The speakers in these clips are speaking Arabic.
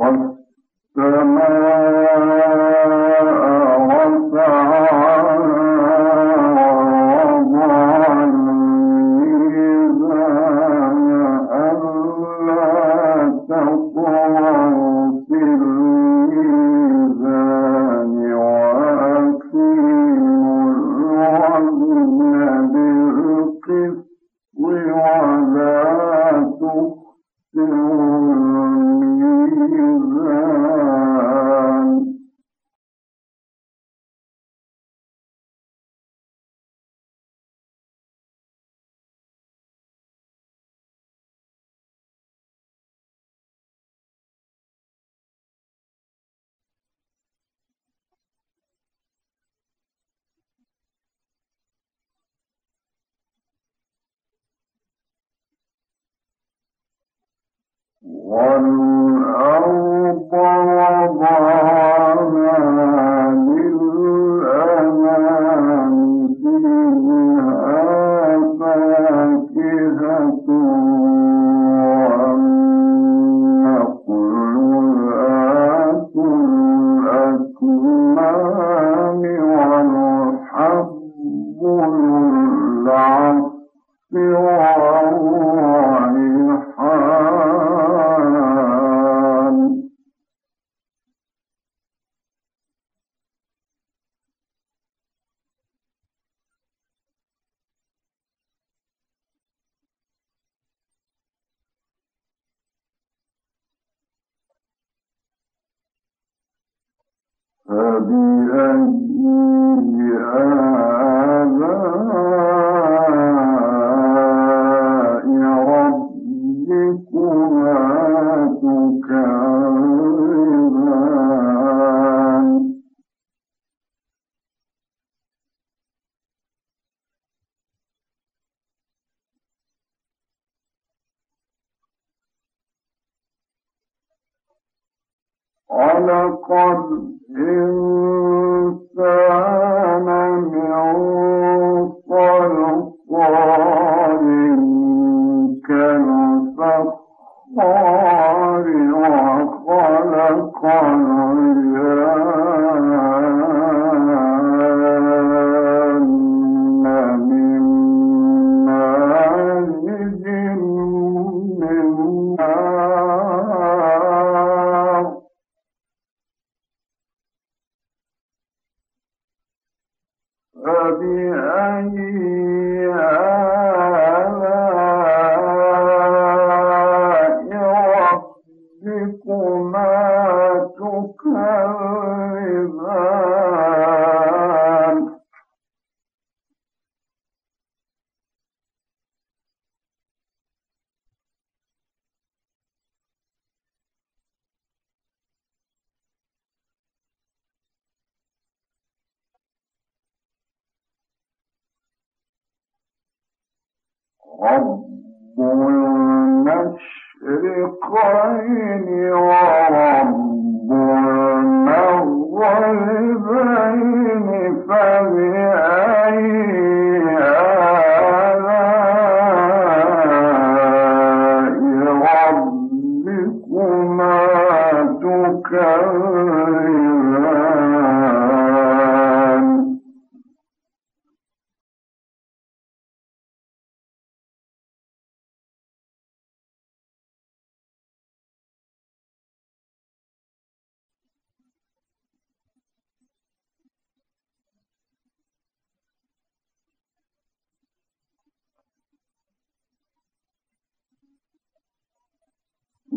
خلق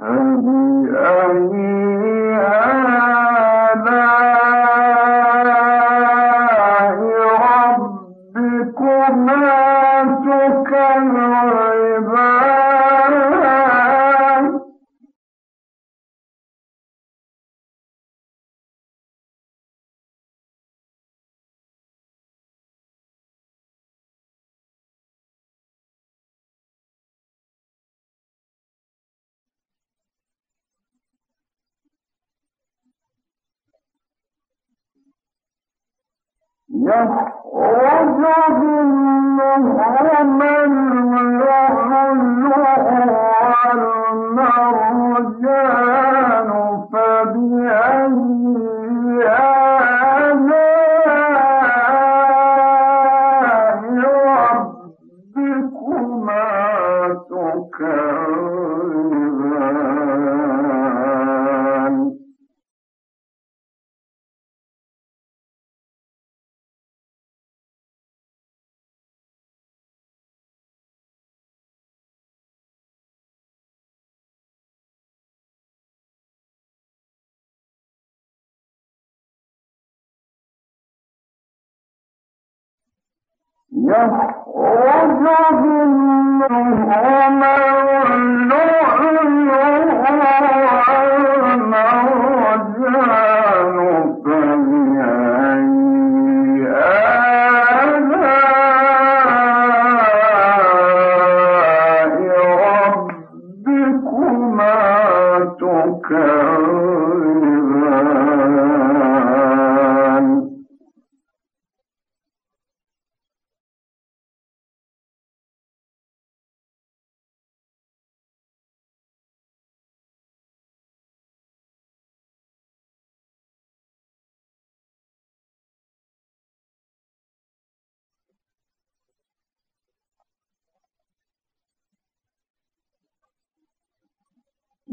منهما يخرج منهما وجدناهما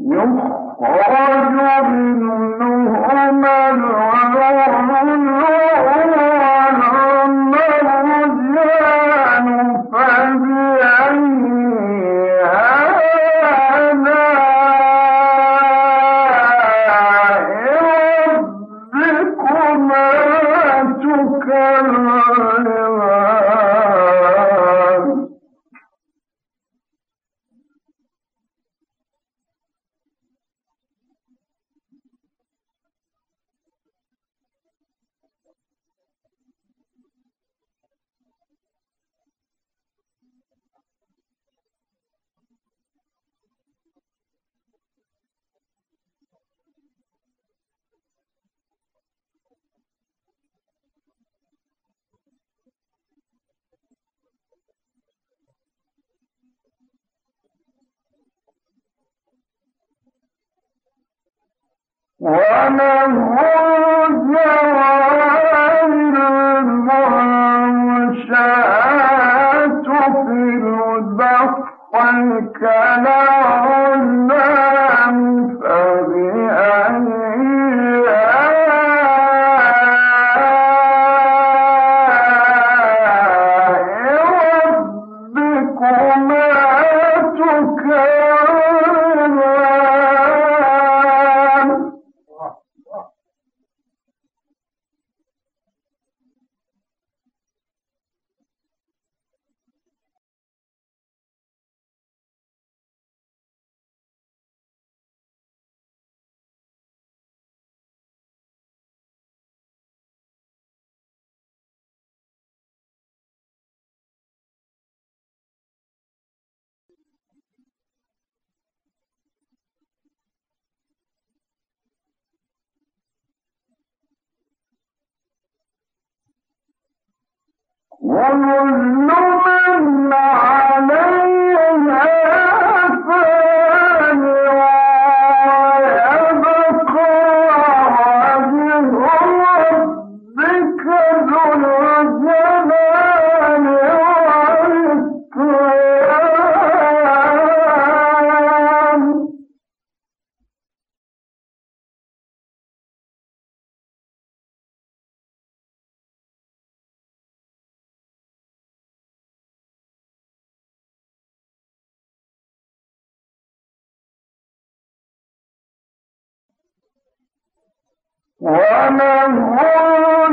يخرج منهما الله ومن عليها وما هو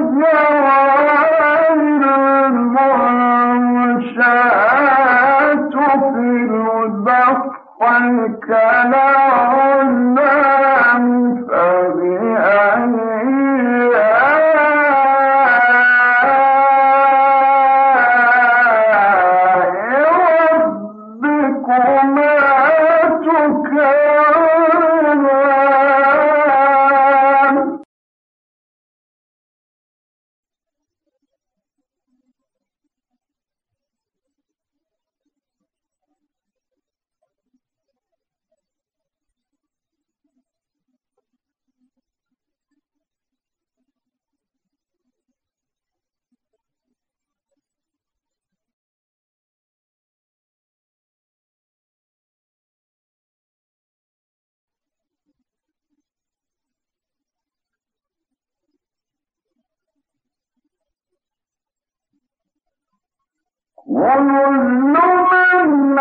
وكل من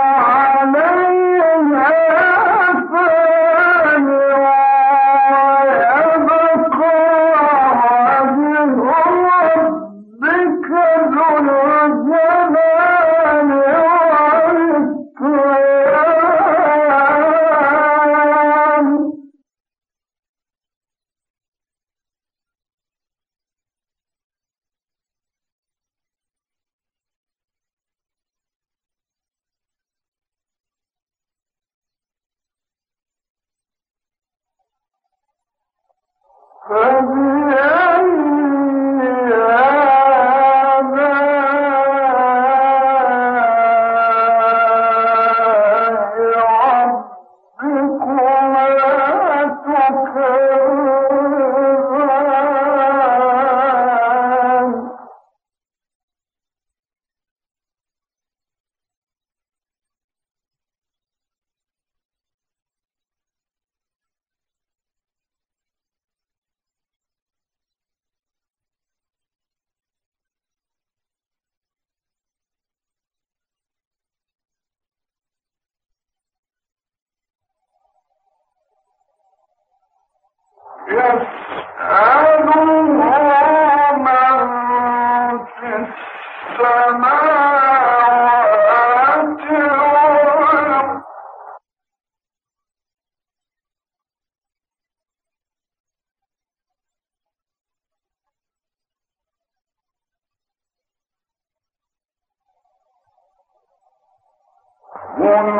one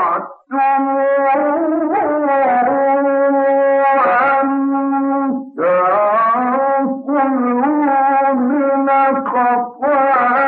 معشر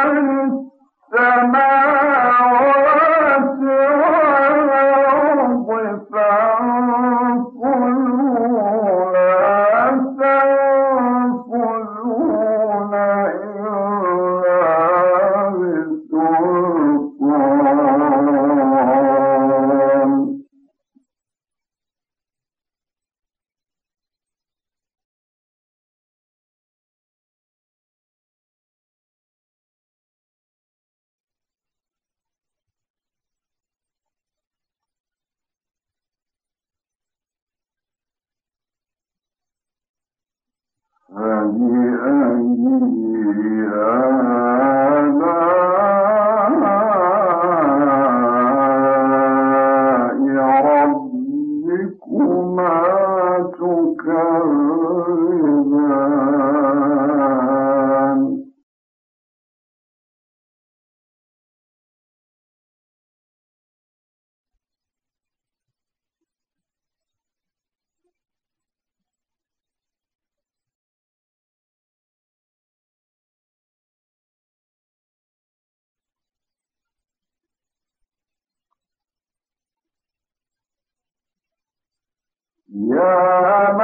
يا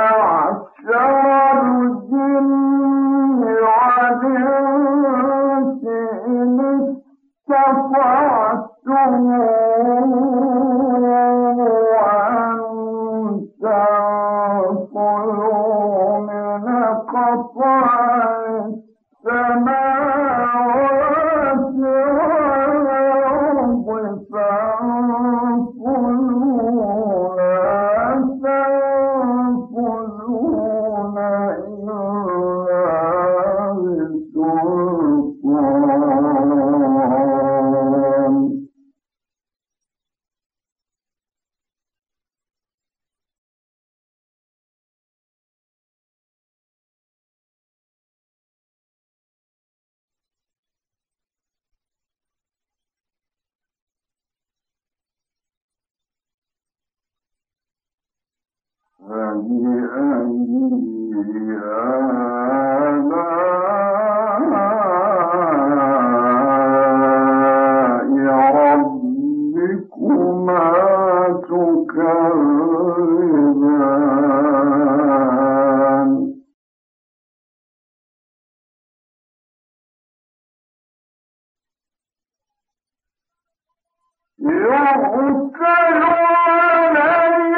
يبتلون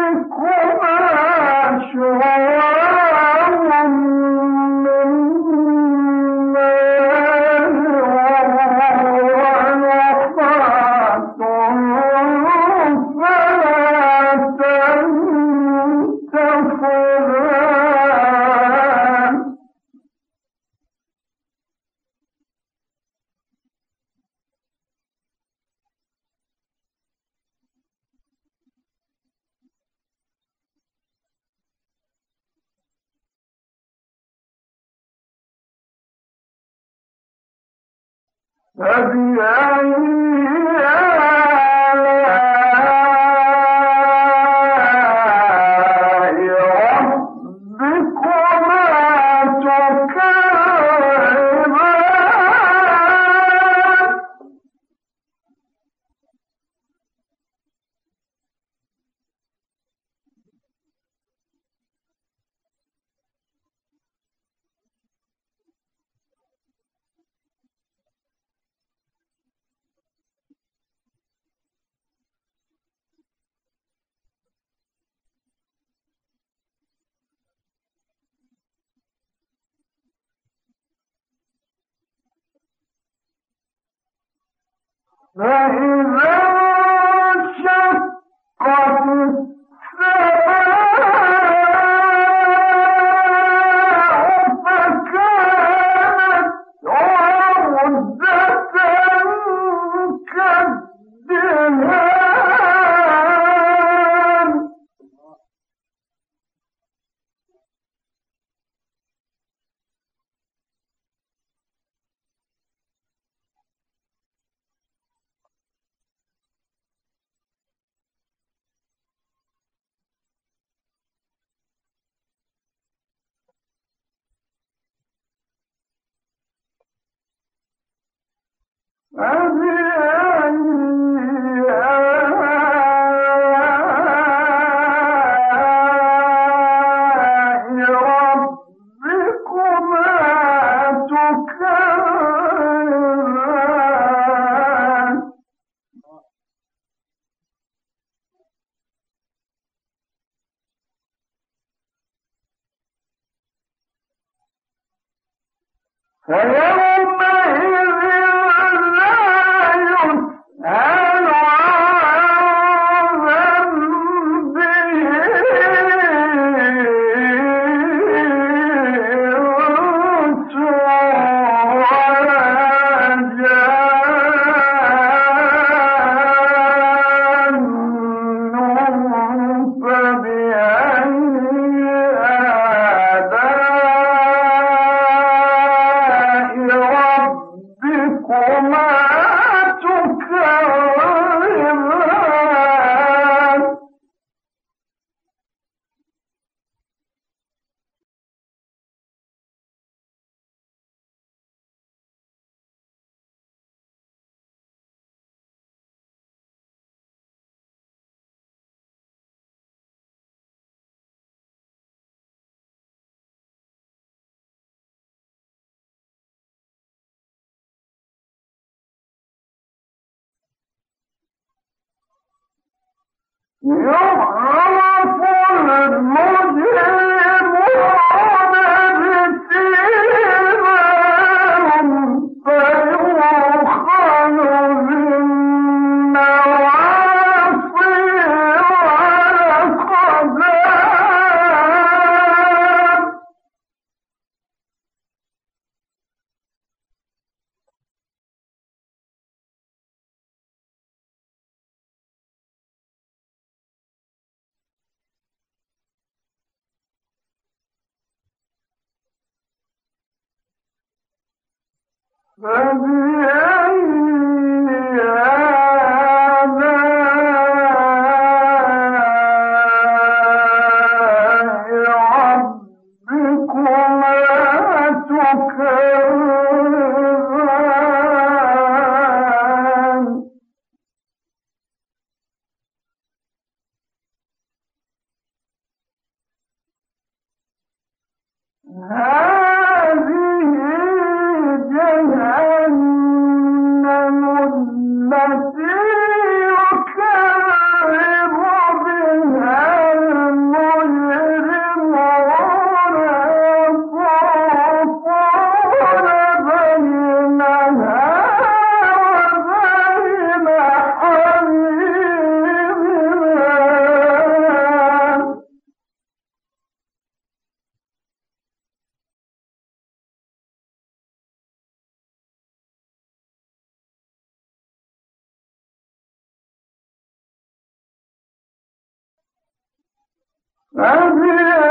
عليكما شهور فبأي فإذا No! فبأي ولمن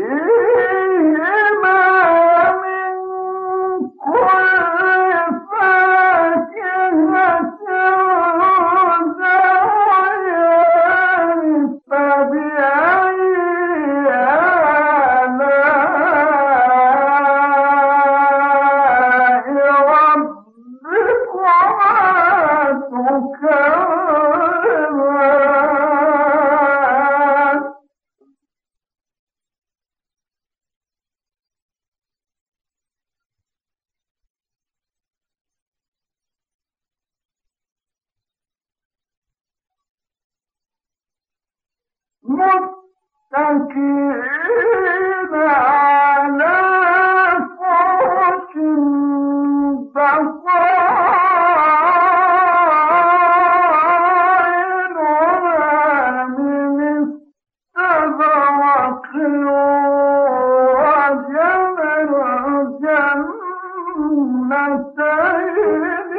Yeah. جملتين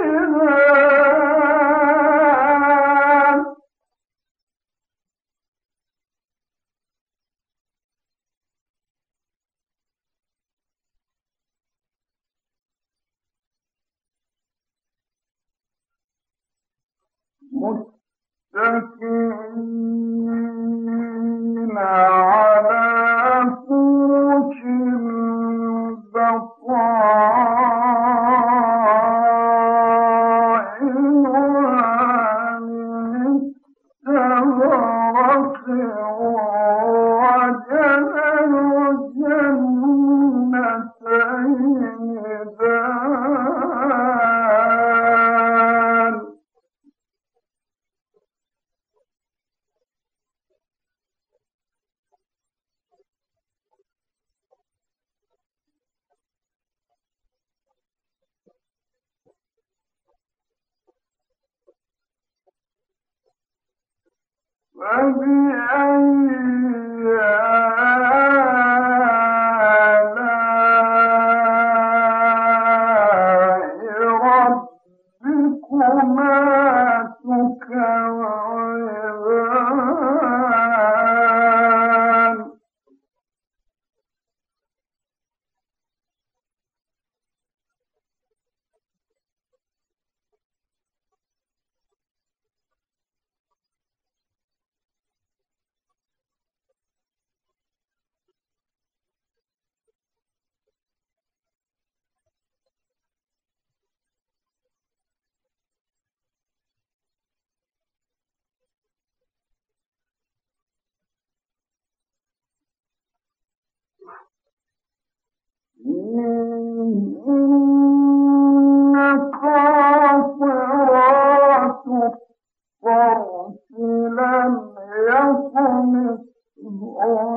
يكن مثلهم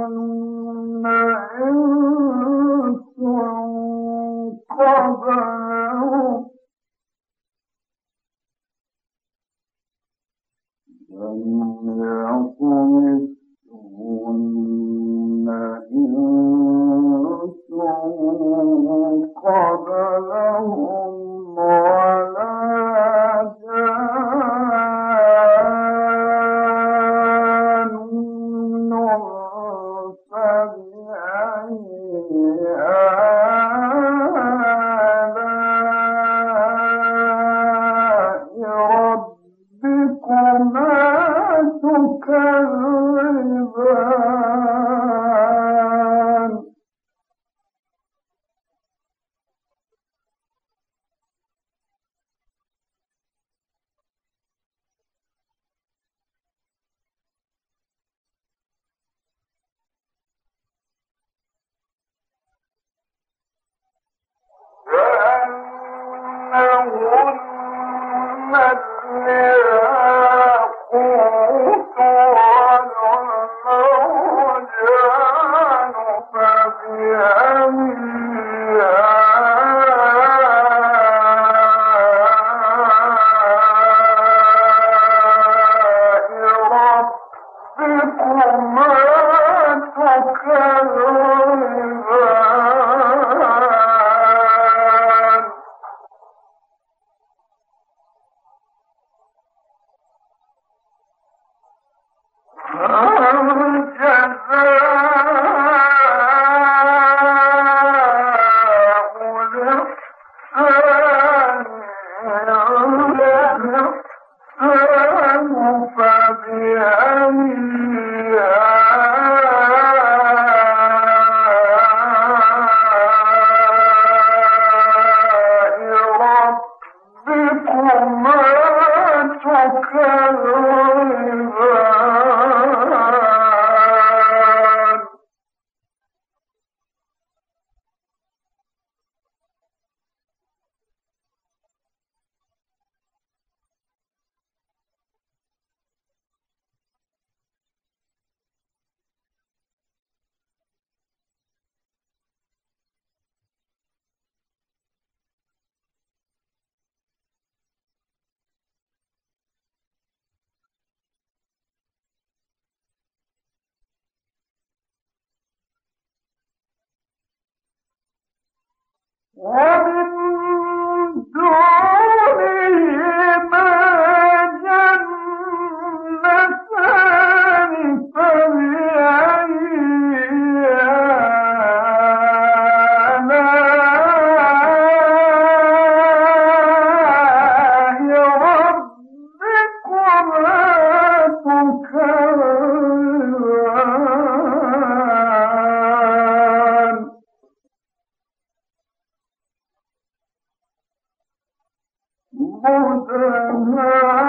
هداها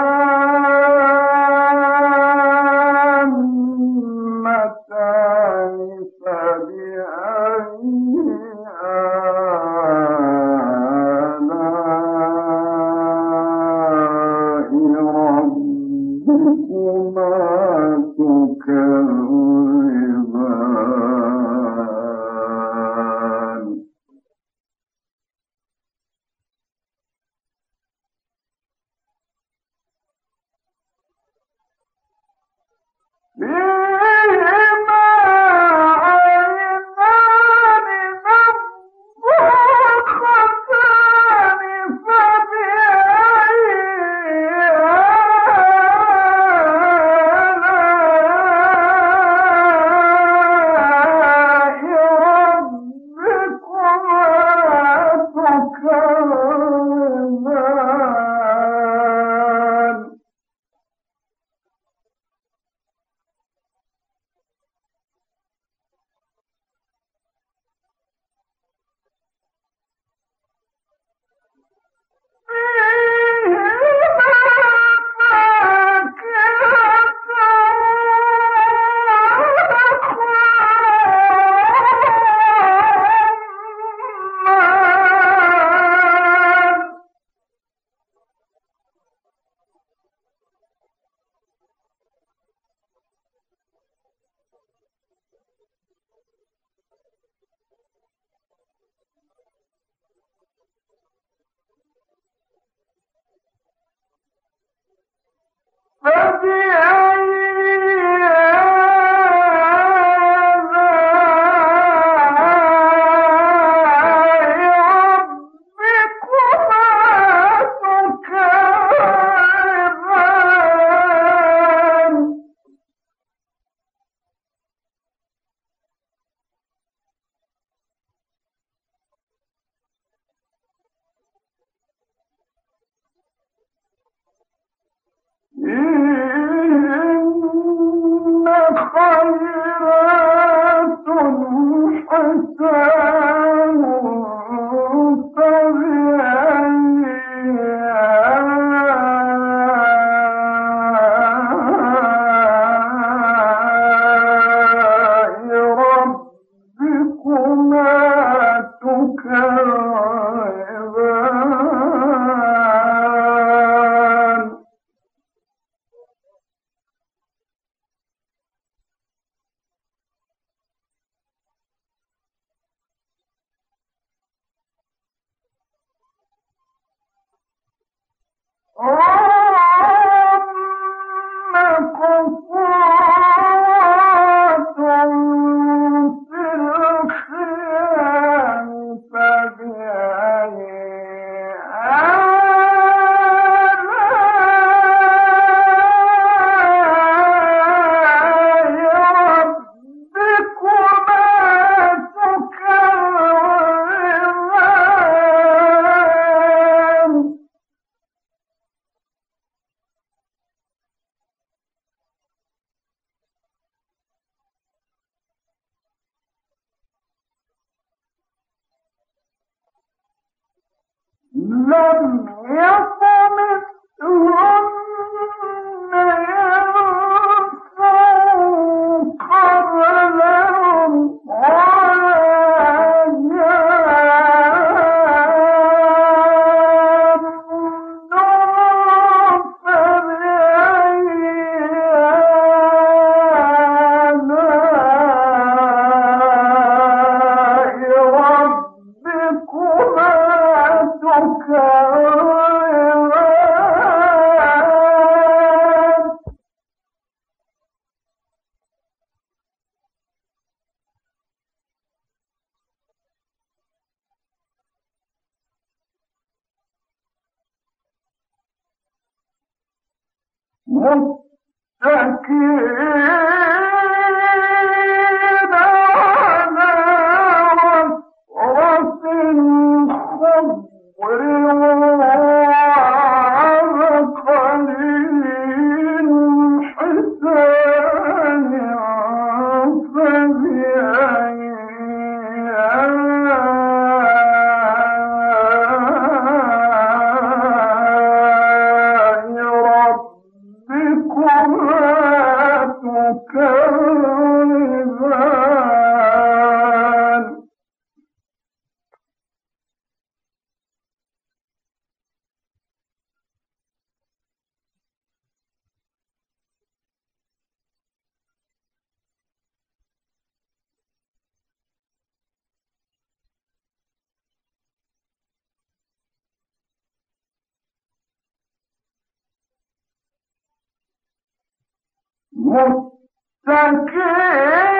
متكئين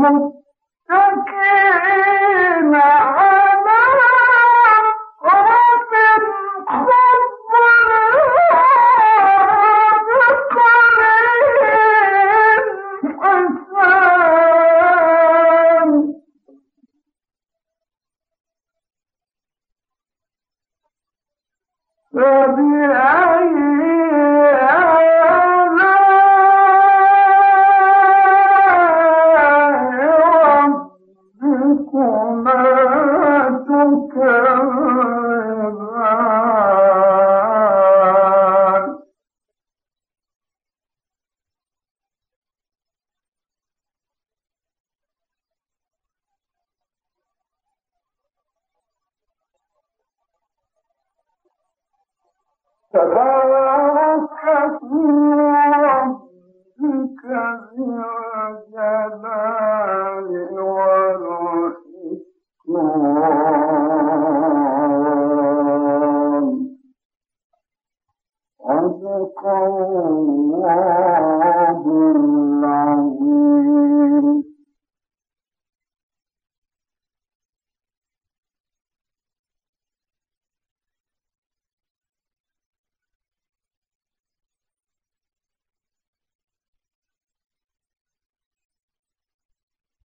growth